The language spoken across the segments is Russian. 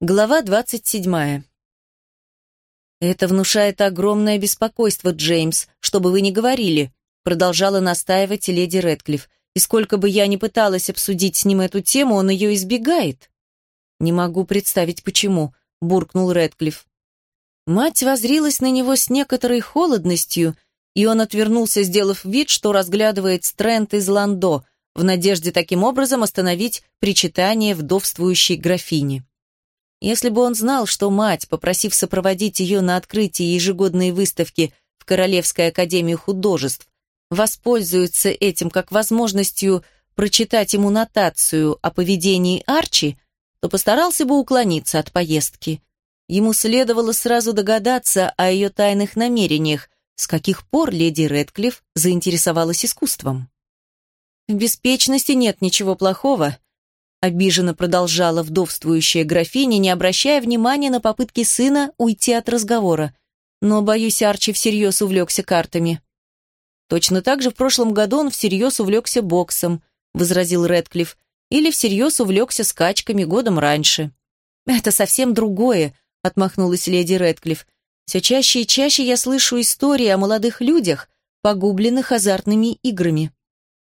Глава двадцать седьмая. «Это внушает огромное беспокойство, Джеймс, чтобы вы не говорили», продолжала настаивать леди Рэдклифф. «И сколько бы я ни пыталась обсудить с ним эту тему, он ее избегает». «Не могу представить, почему», — буркнул Рэдклифф. Мать возрилась на него с некоторой холодностью, и он отвернулся, сделав вид, что разглядывает Стрэнд из Ландо, в надежде таким образом остановить причитание вдовствующей графини. Если бы он знал, что мать, попросив сопроводить ее на открытие ежегодной выставки в Королевской академии художеств, воспользуется этим как возможностью прочитать ему нотацию о поведении Арчи, то постарался бы уклониться от поездки. Ему следовало сразу догадаться о ее тайных намерениях, с каких пор леди Рэдклифф заинтересовалась искусством. В беспечности нет ничего плохого, обиженно продолжала вдовствующая графиня, не обращая внимания на попытки сына уйти от разговора. Но, боюсь, Арчи всерьез увлекся картами. Точно так же в прошлом году он всерьез увлекся боксом, возразил Рэдклифф, или всерьез увлекся скачками годом раньше. Это совсем другое, отмахнулась леди Рэдклифф. Все чаще и чаще я слышу истории о молодых людях, погубленных азартными играми.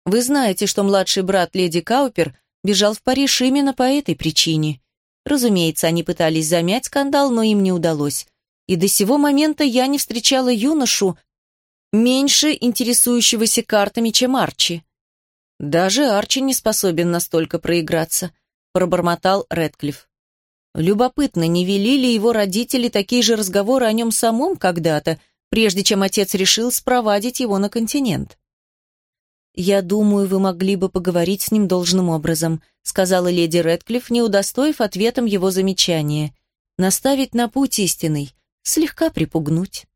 Вы знаете, что младший брат леди Каупер – бежал в Париж именно по этой причине. Разумеется, они пытались замять скандал, но им не удалось. И до сего момента я не встречала юношу, меньше интересующегося картами, чем Арчи. Даже Арчи не способен настолько проиграться, пробормотал Рэдклифф. Любопытно, не вели ли его родители такие же разговоры о нем самом когда-то, прежде чем отец решил спровадить его на континент? «Я думаю, вы могли бы поговорить с ним должным образом», сказала леди Рэдклифф, не удостоив ответом его замечания. «Наставить на путь истинный, слегка припугнуть».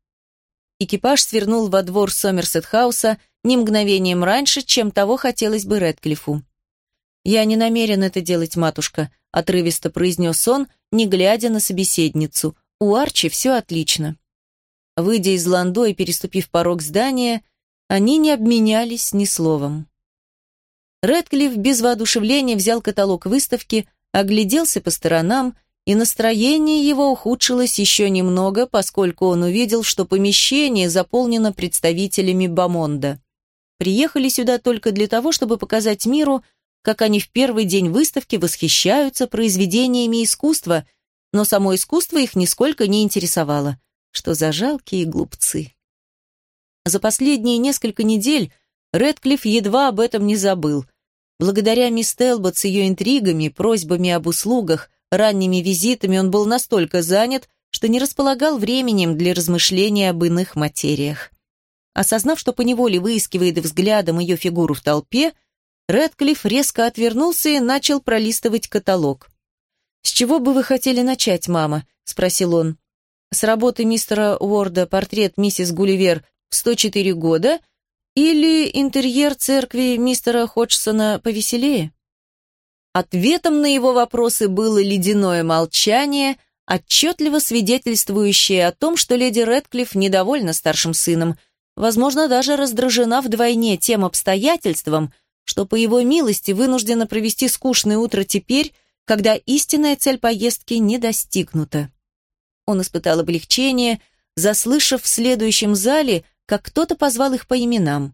Экипаж свернул во двор Сомерсет-хауса ни мгновением раньше, чем того хотелось бы Рэдклиффу. «Я не намерен это делать, матушка», — отрывисто произнес он, не глядя на собеседницу. «У Арчи все отлично». Выйдя из ландо и переступив порог здания, они не обменялись ни словом. Рэдклифф без воодушевления взял каталог выставки, огляделся по сторонам, и настроение его ухудшилось еще немного, поскольку он увидел, что помещение заполнено представителями Бамонда. Приехали сюда только для того, чтобы показать миру, как они в первый день выставки восхищаются произведениями искусства, но само искусство их нисколько не интересовало. Что за жалкие глупцы. За последние несколько недель Рэдклифф едва об этом не забыл. Благодаря мисс Телбот с ее интригами, просьбами об услугах, ранними визитами он был настолько занят, что не располагал временем для размышления об иных материях. Осознав, что поневоле выискивает взглядом ее фигуру в толпе, Рэдклифф резко отвернулся и начал пролистывать каталог. «С чего бы вы хотели начать, мама?» — спросил он. «С работы мистера Уорда «Портрет миссис Гулливер» в 104 года или интерьер церкви мистера Ходжсона повеселее? Ответом на его вопросы было ледяное молчание, отчетливо свидетельствующее о том, что леди Рэдклифф недовольна старшим сыном, возможно, даже раздражена вдвойне тем обстоятельством, что по его милости вынуждена провести скучное утро теперь, когда истинная цель поездки не достигнута. Он испытал облегчение, заслышав в следующем зале как кто-то позвал их по именам.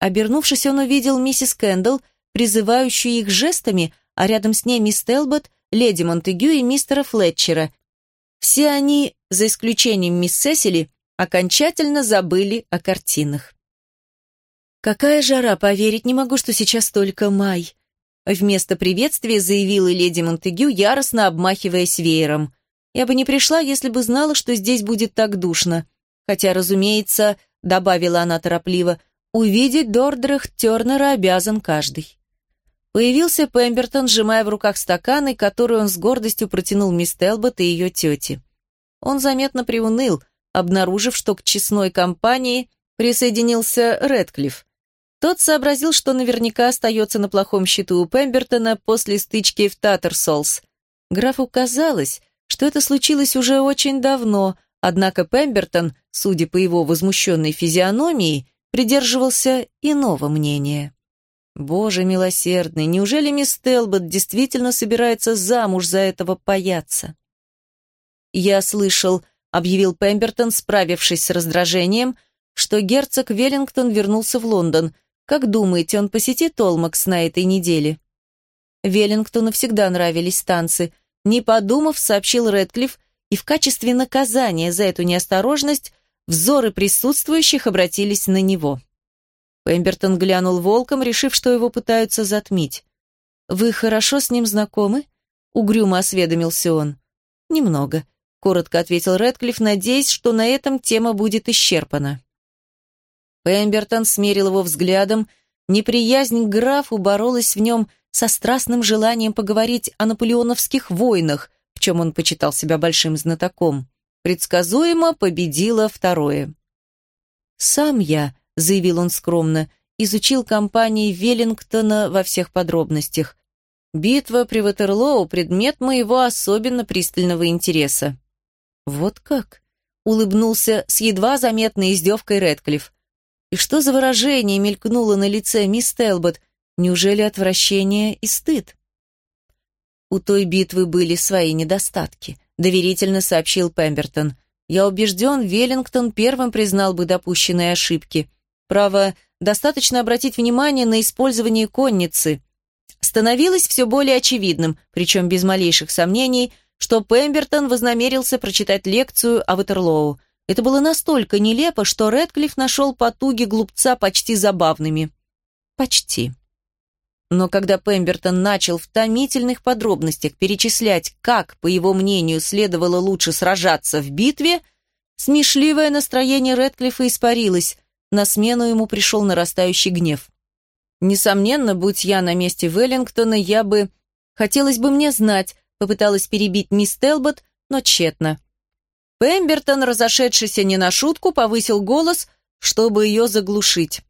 Обернувшись, он увидел миссис Кэндалл, призывающую их жестами, а рядом с ней мисс Телбот, леди Монтегю и мистера Флетчера. Все они, за исключением мисс Сесили, окончательно забыли о картинах. «Какая жара, поверить не могу, что сейчас только май», Вместо приветствия заявила леди Монтегю, яростно обмахиваясь веером. «Я бы не пришла, если бы знала, что здесь будет так душно. Хотя, разумеется, добавила она торопливо, увидеть Дордрах Тернера обязан каждый. Появился Пембертон, сжимая в руках стаканы, которые он с гордостью протянул мисс Телбот и ее тете. Он заметно приуныл, обнаружив, что к честной компании присоединился Редклифф. Тот сообразил, что наверняка остается на плохом счету у Пембертона после стычки в Таттерсолс. Графу казалось, что это случилось уже очень давно – Однако Пембертон, судя по его возмущенной физиономии, придерживался иного мнения. «Боже милосердный, неужели мисс Телбот действительно собирается замуж за этого паяца?» «Я слышал», — объявил Пембертон, справившись с раздражением, что герцог Веллингтон вернулся в Лондон. «Как думаете, он посетит Олмакс на этой неделе?» Веллингтону всегда нравились танцы. Не подумав, сообщил Рэдклифф, и в качестве наказания за эту неосторожность взоры присутствующих обратились на него. Пембертон глянул волком, решив, что его пытаются затмить. «Вы хорошо с ним знакомы?» — угрюмо осведомился он. «Немного», — коротко ответил Рэдклифф, надеясь, что на этом тема будет исчерпана. Пембертон смерил его взглядом, неприязнь к графу боролась в нем со страстным желанием поговорить о наполеоновских войнах, в чем он почитал себя большим знатоком. Предсказуемо победило второе. «Сам я», — заявил он скромно, — изучил кампании Веллингтона во всех подробностях. Битва при Ватерлоу — предмет моего особенно пристального интереса. «Вот как?» — улыбнулся с едва заметной издевкой Рэдклифф. «И что за выражение мелькнуло на лице мисс Телбот? Неужели отвращение и стыд?» У той битвы были свои недостатки, доверительно сообщил Пембертон. Я убежден, Веллингтон первым признал бы допущенные ошибки. Право, достаточно обратить внимание на использование конницы. Становилось все более очевидным, причем без малейших сомнений, что Пембертон вознамерился прочитать лекцию о Ватерлоу. Это было настолько нелепо, что Рэдклифф нашел потуги глупца почти забавными. Почти. Но когда Пембертон начал в томительных подробностях перечислять, как, по его мнению, следовало лучше сражаться в битве, смешливое настроение Рэдклиффа испарилось, на смену ему пришел нарастающий гнев. Несомненно, будь я на месте Веллингтона, я бы... Хотелось бы мне знать, попыталась перебить мисс Телбот, но тщетно. Пембертон, разошедшийся не на шутку, повысил голос, чтобы ее заглушить.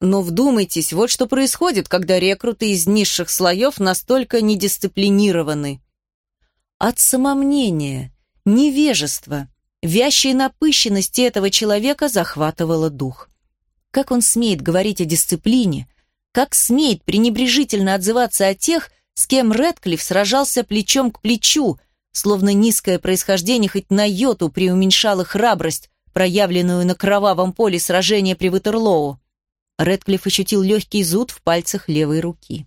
Но вдумайтесь, вот что происходит, когда рекруты из низших слоев настолько недисциплинированы. От самомнения, невежества, вящей напыщенности этого человека захватывало дух. Как он смеет говорить о дисциплине, как смеет пренебрежительно отзываться о тех, с кем Рэдклифф сражался плечом к плечу, словно низкое происхождение хоть на йоту преуменьшало храбрость, проявленную на кровавом поле сражения при Ватерлоу. Рэдклифф ощутил легкий зуд в пальцах левой руки.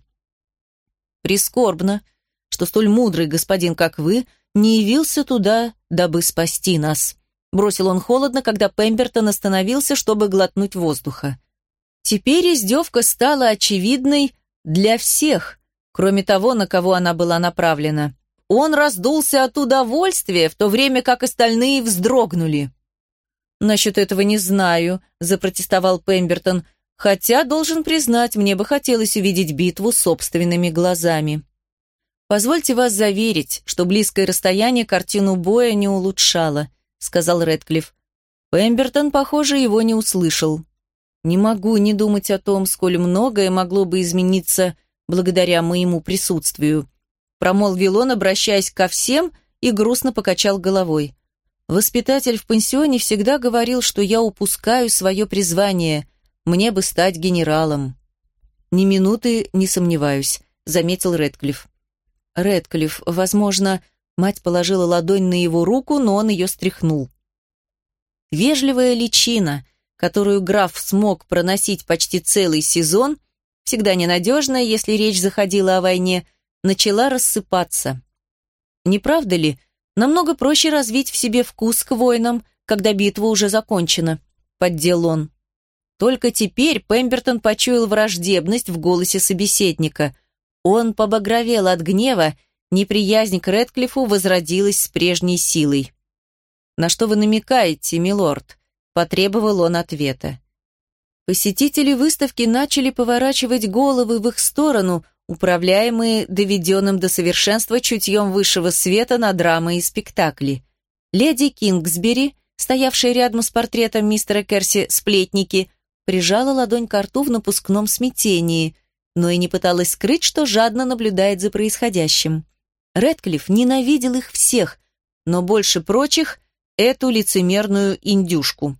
«Прискорбно, что столь мудрый господин, как вы, не явился туда, дабы спасти нас», бросил он холодно, когда Пембертон остановился, чтобы глотнуть воздуха. Теперь издевка стала очевидной для всех, кроме того, на кого она была направлена. Он раздулся от удовольствия, в то время как остальные вздрогнули. «Насчет этого не знаю», – запротестовал Пембертон. Хотя, должен признать, мне бы хотелось увидеть битву собственными глазами. «Позвольте вас заверить, что близкое расстояние картину боя не улучшало», сказал Рэдклифф. Пембертон, похоже, его не услышал. «Не могу не думать о том, сколь многое могло бы измениться благодаря моему присутствию», промолвил он, обращаясь ко всем, и грустно покачал головой. Воспитатель в пансионе всегда говорил, что я упускаю свое призвание, мне бы стать генералом. Ни минуты не сомневаюсь, заметил Рэдклифф. Рэдклифф, возможно, мать положила ладонь на его руку, но он ее стряхнул. Вежливая личина, которую граф смог проносить почти целый сезон, всегда ненадежная, если речь заходила о войне, начала рассыпаться. Не правда ли, намного проще развить в себе вкус к войнам, когда битва уже закончена, поддел он. Только теперь Пембертон почуял враждебность в голосе собеседника. Он побагровел от гнева, неприязнь к Рэдклиффу возродилась с прежней силой. «На что вы намекаете, милорд?» – потребовал он ответа. Посетители выставки начали поворачивать головы в их сторону, управляемые доведенным до совершенства чутьем высшего света на драмы и спектакли. Леди Кингсбери, стоявшая рядом с портретом мистера Керси сплетники, прижала ладонь к рту в напускном смятении, но и не пыталась скрыть, что жадно наблюдает за происходящим. Рэдклифф ненавидел их всех, но больше прочих эту лицемерную индюшку.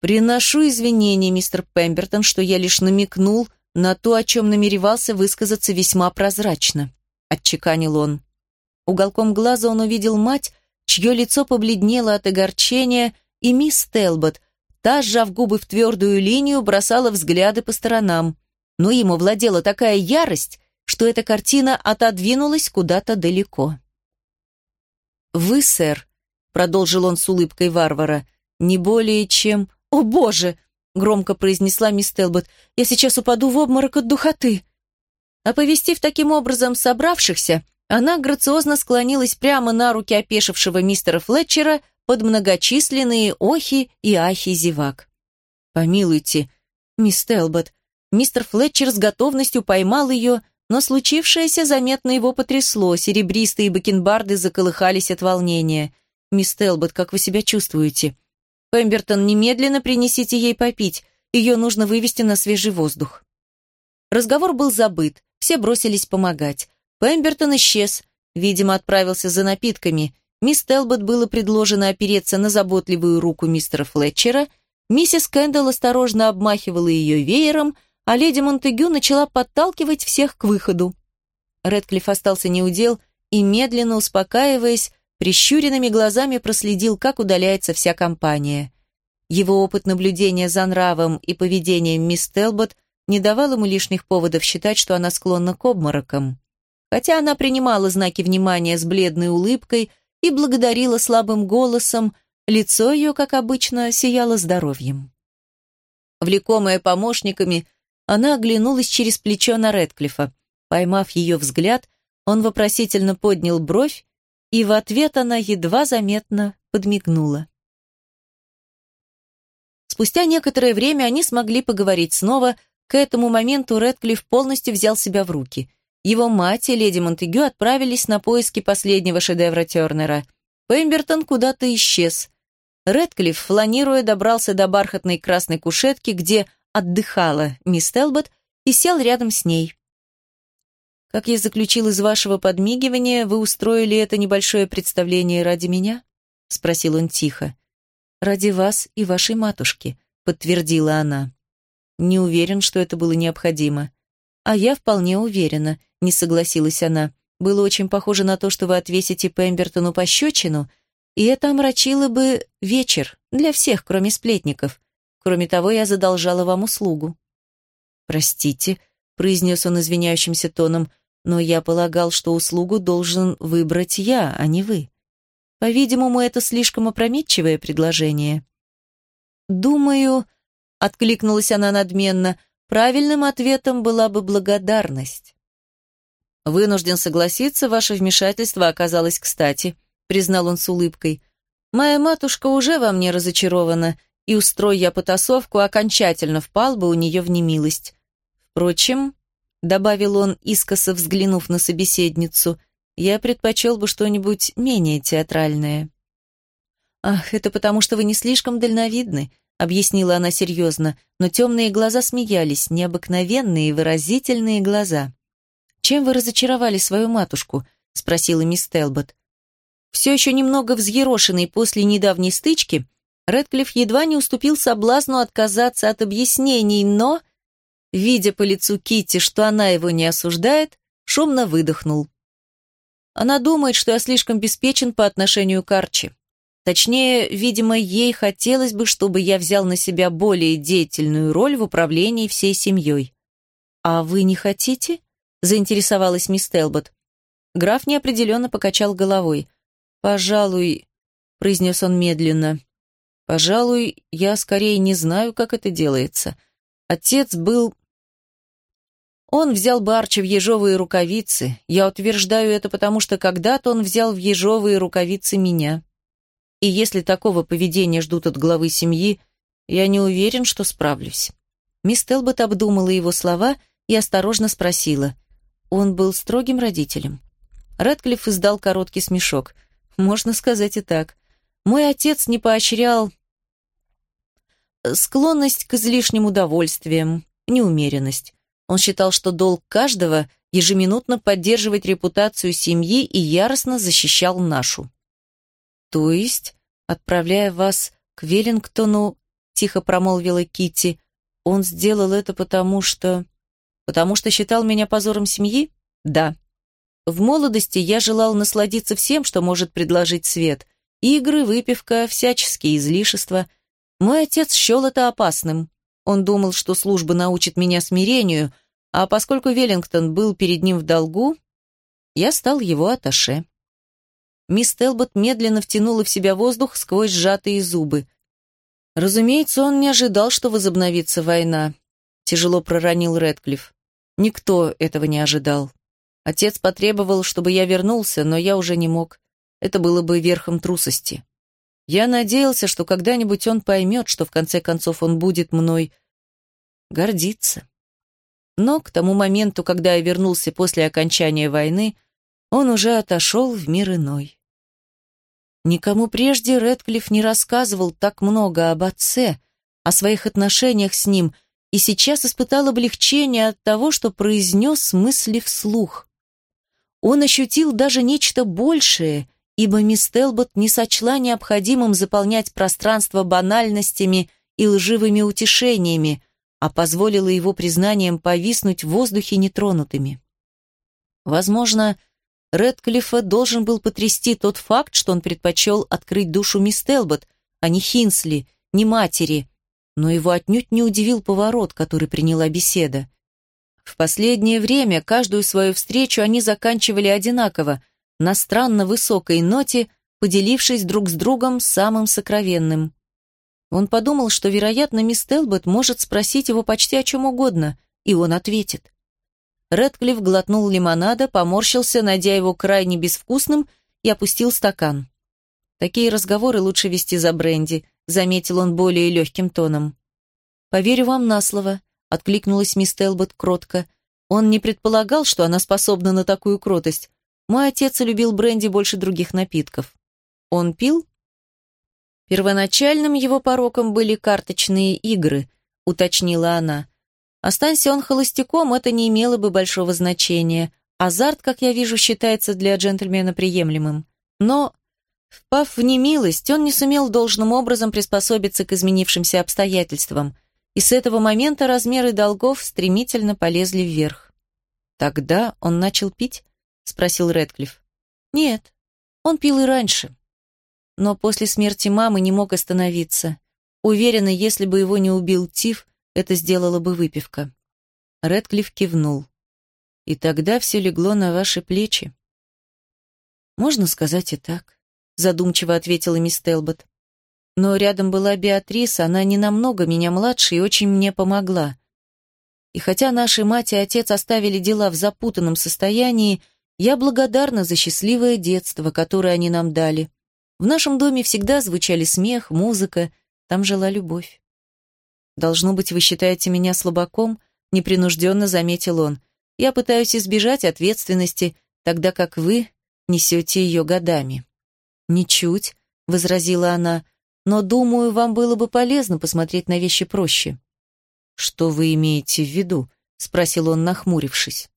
«Приношу извинения, мистер Пембертон, что я лишь намекнул на то, о чем намеревался высказаться весьма прозрачно», — отчеканил он. Уголком глаза он увидел мать, чье лицо побледнело от огорчения, и мисс Телбот, та, сжав губы в твердую линию, бросала взгляды по сторонам. Но ему владела такая ярость, что эта картина отодвинулась куда-то далеко. «Вы, сэр», — продолжил он с улыбкой варвара, — «не более чем...» «О, Боже!» — громко произнесла мисс Телбот. «Я сейчас упаду в обморок от духоты». Оповестив таким образом собравшихся, она грациозно склонилась прямо на руки опешившего мистера Флетчера под многочисленные охи и ахи зевак. «Помилуйте, мисс Телбот». Мистер Флетчер с готовностью поймал ее, но случившееся заметно его потрясло, серебристые бакенбарды заколыхались от волнения. «Мисс Телбот, как вы себя чувствуете?» «Пембертон, немедленно принесите ей попить, ее нужно вывести на свежий воздух». Разговор был забыт, все бросились помогать. Пембертон исчез, видимо, отправился за напитками. Мисс Телбот было предложено опереться на заботливую руку мистера Флетчера, миссис Кэндалл осторожно обмахивала ее веером – а леди Монтегю начала подталкивать всех к выходу. Редклифф остался неудел и, медленно успокаиваясь, прищуренными глазами проследил, как удаляется вся компания. Его опыт наблюдения за нравом и поведением мисс Телбот не давал ему лишних поводов считать, что она склонна к обморокам. Хотя она принимала знаки внимания с бледной улыбкой и благодарила слабым голосом, лицо ее, как обычно, сияло здоровьем. Влекомая помощниками, она оглянулась через плечо на Редклифа. Поймав ее взгляд, он вопросительно поднял бровь, и в ответ она едва заметно подмигнула. Спустя некоторое время они смогли поговорить снова. К этому моменту Редклифф полностью взял себя в руки. Его мать и леди Монтегю отправились на поиски последнего шедевра Тернера. Пембертон куда-то исчез. Редклифф, фланируя, добрался до бархатной красной кушетки, где отдыхала мисс Телбот и сел рядом с ней. «Как я заключил из вашего подмигивания, вы устроили это небольшое представление ради меня?» — спросил он тихо. «Ради вас и вашей матушки», — подтвердила она. «Не уверен, что это было необходимо». «А я вполне уверена», — не согласилась она. «Было очень похоже на то, что вы отвесите Пембертону пощечину, и это омрачило бы вечер для всех, кроме сплетников. Кроме того, я задолжала вам услугу». «Простите», — произнес он извиняющимся тоном, «но я полагал, что услугу должен выбрать я, а не вы. По-видимому, это слишком опрометчивое предложение». «Думаю», — откликнулась она надменно, «правильным ответом была бы благодарность». «Вынужден согласиться, ваше вмешательство оказалось кстати», — признал он с улыбкой. «Моя матушка уже во мне разочарована, и, устрой я потасовку, окончательно впал бы у нее в немилость. Впрочем, — добавил он, искоса взглянув на собеседницу, — я предпочел бы что-нибудь менее театральное. «Ах, это потому, что вы не слишком дальновидны», — объяснила она серьезно, но темные глаза смеялись, необыкновенные выразительные глаза. «Чем вы разочаровали свою матушку?» — спросила мисс Телбот. Все еще немного взъерошенный после недавней стычки, Рэдклифф едва не уступил соблазну отказаться от объяснений, но, видя по лицу Китти, что она его не осуждает, шумно выдохнул. Она думает, что я слишком беспечен по отношению к Арчи. Точнее, видимо, ей хотелось бы, чтобы я взял на себя более деятельную роль в управлении всей семьей. «А вы не хотите?» – заинтересовалась мисс Телбот. Граф неопределенно покачал головой. «Пожалуй», – произнес он медленно, Пожалуй, я скорее не знаю, как это делается. Отец был... Он взял бы Арчи в ежовые рукавицы. Я утверждаю это потому, что когда-то он взял в ежовые рукавицы меня. И если такого поведения ждут от главы семьи, я не уверен, что справлюсь. Мисс Телбот обдумала его слова и осторожно спросила. Он был строгим родителем. Рэдклифф издал короткий смешок. Можно сказать и так. Мой отец не поощрял Склонность к излишним удовольствиям, неумеренность. Он считал, что долг каждого ежеминутно поддерживать репутацию семьи и яростно защищал нашу. То есть, отправляя вас к Веллингтону, тихо промолвила Китти, он сделал это потому что... Потому что считал меня позором семьи? Да. В молодости я желал насладиться всем, что может предложить свет, Игры, выпивка, всяческие излишества. Мой отец счел это опасным. Он думал, что служба научит меня смирению, а поскольку Веллингтон был перед ним в долгу, я стал его аташе. Мисс Телбот медленно втянула в себя воздух сквозь сжатые зубы. Разумеется, он не ожидал, что возобновится война. Тяжело проронил Рэдклифф. Никто этого не ожидал. Отец потребовал, чтобы я вернулся, но я уже не мог. Это было бы верхом трусости. Я надеялся, что когда-нибудь он поймет, что в конце концов он будет мной гордиться. Но к тому моменту, когда я вернулся после окончания войны, он уже отошел в мир иной. Никому прежде Рэдклифф не рассказывал так много об отце, о своих отношениях с ним, и сейчас испытал облегчение от того, что произнес мысли вслух. Он ощутил даже нечто большее, ибо мисс Телбот не сочла необходимым заполнять пространство банальностями и лживыми утешениями, а позволила его признаниям повиснуть в воздухе нетронутыми. Возможно, Рэдклиффа должен был потрясти тот факт, что он предпочел открыть душу мисс Телбот, а не Хинсли, не матери, но его отнюдь не удивил поворот, который приняла беседа. В последнее время каждую свою встречу они заканчивали одинаково, на странно высокой ноте, поделившись друг с другом самым сокровенным. Он подумал, что, вероятно, мисс Телбот может спросить его почти о чем угодно, и он ответит. Рэдклифф глотнул лимонада, поморщился, найдя его крайне безвкусным, и опустил стакан. Такие разговоры лучше вести за бренди, заметил он более легким тоном. «Поверю вам на слово», — откликнулась мисс Телбот кротко. Он не предполагал, что она способна на такую кротость. Мой отец любил бренди больше других напитков. Он пил? Первоначальным его пороком были карточные игры, уточнила она. Останься он холостяком, это не имело бы большого значения. Азарт, как я вижу, считается для джентльмена приемлемым. Но, впав в немилость, он не сумел должным образом приспособиться к изменившимся обстоятельствам, и с этого момента размеры долгов стремительно полезли вверх. Тогда он начал пить? спросил Рэдклифф. Нет, он пил и раньше. Но после смерти мамы не мог остановиться. Уверена, если бы его не убил Тиф, это сделала бы выпивка. Рэдклифф кивнул. И тогда все легло на ваши плечи. Можно сказать и так, задумчиво ответила мисс Телбот. Но рядом была Беатрис, она не намного меня младше и очень мне помогла. И хотя наши мать и отец оставили дела в запутанном состоянии, я благодарна за счастливое детство, которое они нам дали. В нашем доме всегда звучали смех, музыка, там жила любовь. «Должно быть, вы считаете меня слабаком?» — непринужденно заметил он. «Я пытаюсь избежать ответственности, тогда как вы несете ее годами». «Ничуть», — возразила она, «но, думаю, вам было бы полезно посмотреть на вещи проще». «Что вы имеете в виду?» — спросил он, нахмурившись.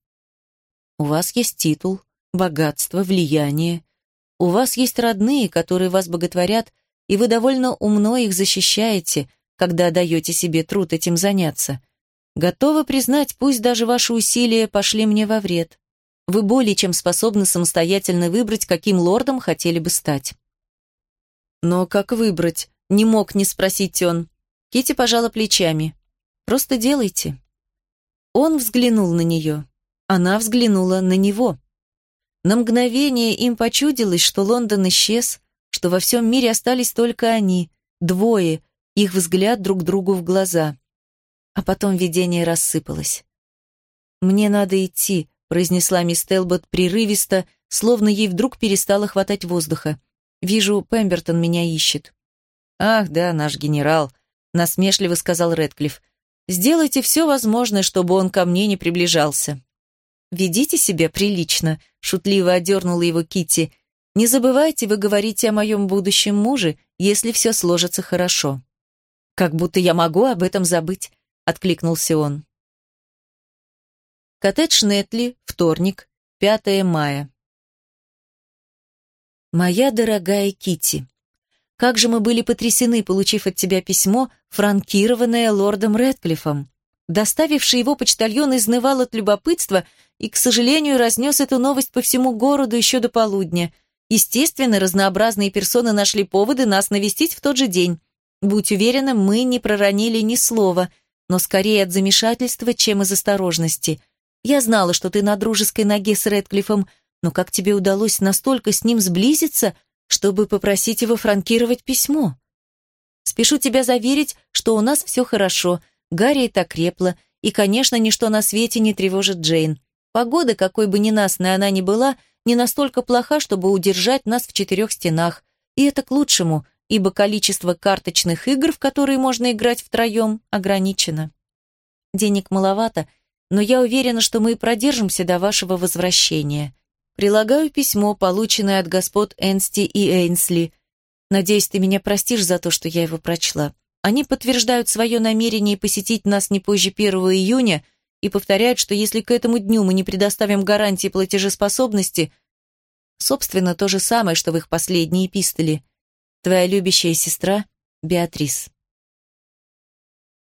«У вас есть титул, богатство, влияние. У вас есть родные, которые вас боготворят, и вы довольно умно их защищаете, когда даете себе труд этим заняться. Готова признать, пусть даже ваши усилия пошли мне во вред. Вы более чем способны самостоятельно выбрать, каким лордом хотели бы стать. Но как выбрать? Не мог не спросить он. Кити пожала плечами. Просто делайте. Он взглянул на нее. Она взглянула на него. На мгновение им почудилось, что Лондон исчез, что во всем мире остались только они, двое, их взгляд друг другу в глаза. А потом видение рассыпалось. «Мне надо идти», — произнесла мисс Телбот прерывисто, словно ей вдруг перестало хватать воздуха. «Вижу, Пембертон меня ищет». «Ах, да, наш генерал», — насмешливо сказал Рэдклифф. «Сделайте все возможное, чтобы он ко мне не приближался». «Ведите себя прилично», — шутливо одернула его Китти. «Не забывайте, вы говорите о моем будущем муже, если все сложится хорошо». «Как будто я могу об этом забыть», — откликнулся он. Коттедж Нетли, вторник, 5 мая. Моя дорогая Кити, как же мы были потрясены, получив от тебя письмо, франкированное лордом Рэдклиффом. Доставивший его почтальон изнывал от любопытства и, к сожалению, разнес эту новость по всему городу еще до полудня. Естественно, разнообразные персоны нашли поводы нас навестить в тот же день. Будь уверена, мы не проронили ни слова, но скорее от замешательства, чем из осторожности. Я знала, что ты на дружеской ноге с Рэдклиффом, но как тебе удалось настолько с ним сблизиться, чтобы попросить его франкировать письмо? Спешу тебя заверить, что у нас все хорошо, Гарри так крепла, и, конечно, ничто на свете не тревожит Джейн. Погода, какой бы ненастной она ни была, не настолько плоха, чтобы удержать нас в четырех стенах. И это к лучшему, ибо количество карточных игр, в которые можно играть втроем, ограничено. Денег маловато, но я уверена, что мы продержимся до вашего возвращения. Прилагаю письмо, полученное от господ Энсти и Эйнсли. Надеюсь, ты меня простишь за то, что я его прочла. Они подтверждают свое намерение посетить нас не позже 1 июня и повторяют, что если к этому дню мы не предоставим гарантии платежеспособности, собственно, то же самое, что в их последней эпистоле – Твоя любящая сестра Беатрис.